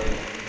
Amen.